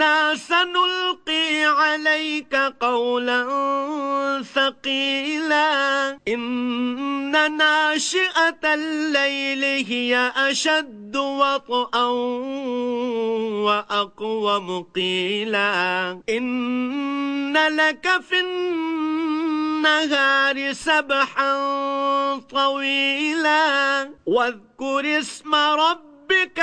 إنا سنلقي عليك قولا ثقيلا إن ناشئة الليل هي أشد وطئا وأقوم قيلا إن لك في النهار سبحا طويلا واذكر اسم ربك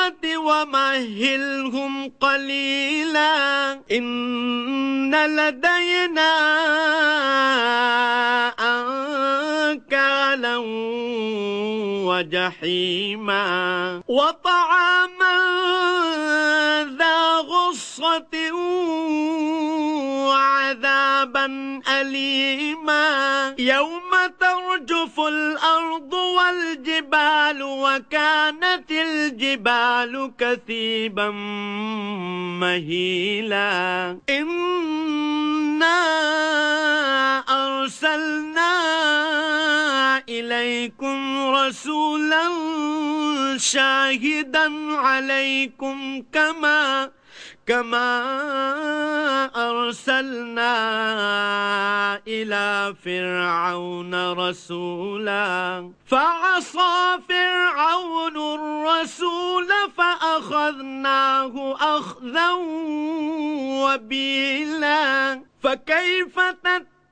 النعمة ومهلهم قليلا. إن لدينا أنكالا وجحيما. وطعاما ذا غصة أليما يوم ترجف الأرض والجبال وكانت الجبال كثيبا مهيلا. إنا إليكم رسولا شاهدا عليكم كما كما أرسلنا إلى فرعون رسولا. فعصى فرعون الرسول فأخذناه أخذا وبيلا. فكيف تتبع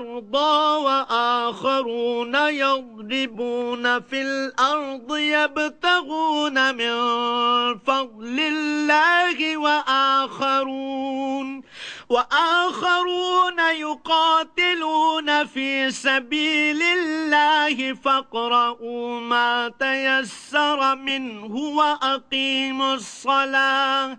مرضى وآخرون يضربون في الأرض يبتغون من فضل الله وآخرون وآخرون يقاتلون في سبيل الله فاقرؤوا ما تيسر منه وأقيموا الصلاة